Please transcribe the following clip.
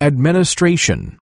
administration.